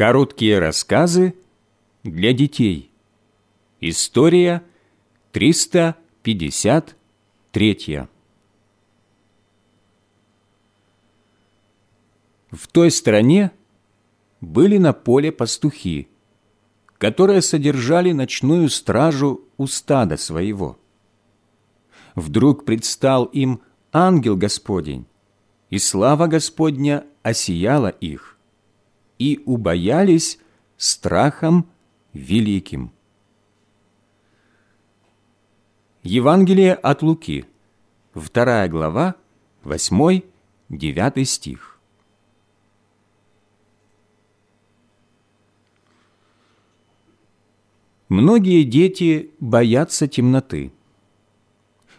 Короткие рассказы для детей. История 353. В той стране были на поле пастухи, которые содержали ночную стражу у стада своего. Вдруг предстал им ангел Господень, и слава Господня осияла их, и убоялись страхом великим. Евангелие от Луки, 2 глава, 8-9 стих. Многие дети боятся темноты.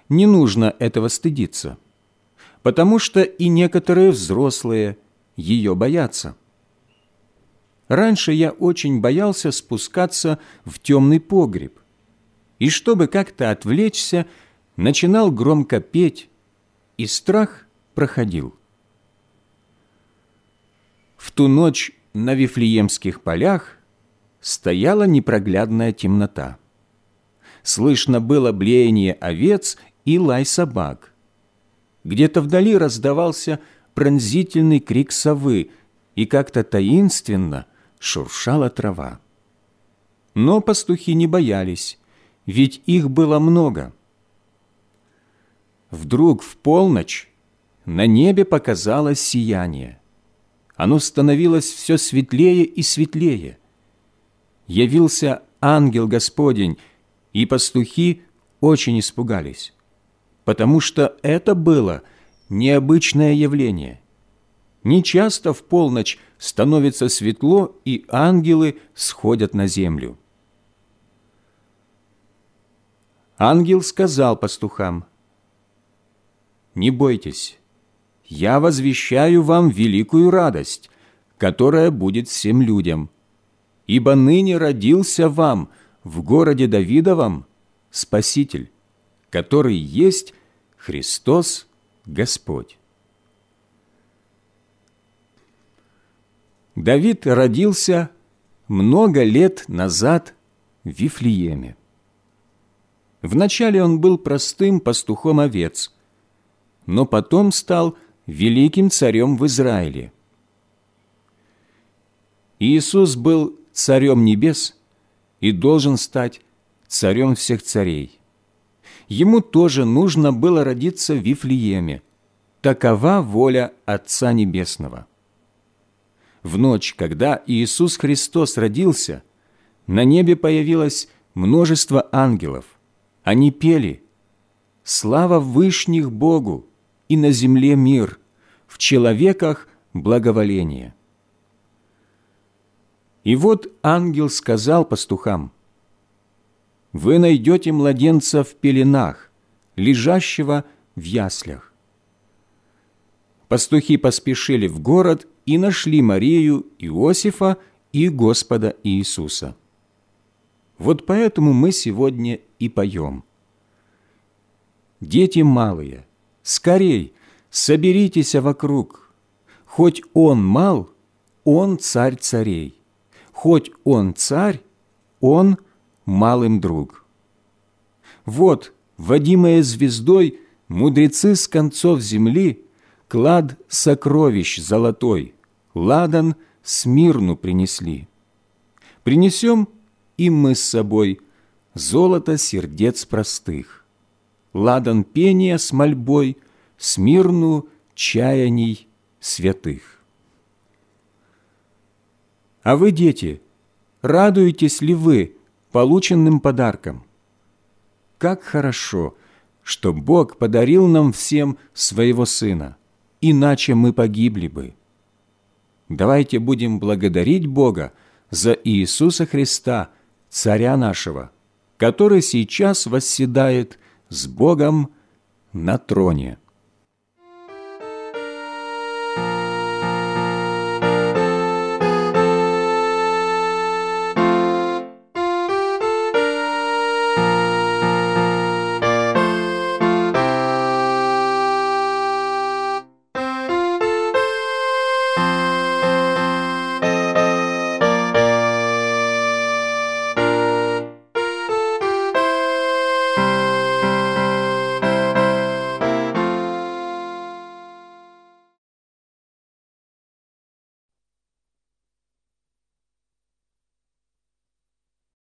Не нужно этого стыдиться, потому что и некоторые взрослые ее боятся. Раньше я очень боялся спускаться в темный погреб, и чтобы как-то отвлечься, начинал громко петь, и страх проходил. В ту ночь на Вифлеемских полях стояла непроглядная темнота. Слышно было блеяние овец и лай собак. Где-то вдали раздавался пронзительный крик совы, и как-то таинственно шуршала трава. Но пастухи не боялись, ведь их было много. Вдруг в полночь на небе показалось сияние. Оно становилось все светлее и светлее явился ангел Господень, и пастухи очень испугались, потому что это было необычное явление. Нечасто в полночь становится светло, и ангелы сходят на землю. Ангел сказал пастухам, «Не бойтесь, я возвещаю вам великую радость, которая будет всем людям» ибо ныне родился вам в городе Давидовом Спаситель, который есть Христос Господь. Давид родился много лет назад в Вифлееме. Вначале он был простым пастухом овец, но потом стал великим царем в Израиле. Иисус был царем небес и должен стать царем всех царей. Ему тоже нужно было родиться в Вифлееме. Такова воля Отца Небесного. В ночь, когда Иисус Христос родился, на небе появилось множество ангелов. Они пели «Слава Вышних Богу, и на земле мир, в человеках благоволение». И вот ангел сказал пастухам, «Вы найдете младенца в пеленах, лежащего в яслях». Пастухи поспешили в город и нашли Марию, Иосифа и Господа Иисуса. Вот поэтому мы сегодня и поем. Дети малые, скорей, соберитесь вокруг, хоть он мал, он царь царей хоть он царь, он малым друг. Вот, водимые звездой, мудрецы с концов земли клад сокровищ золотой, ладан смирну принесли. Принесем и мы с собой золото сердец простых, ладан пения с мольбой, смирну чаяний святых. А вы, дети, радуетесь ли вы полученным подарком? Как хорошо, что Бог подарил нам всем своего Сына, иначе мы погибли бы. Давайте будем благодарить Бога за Иисуса Христа, Царя нашего, который сейчас восседает с Богом на троне.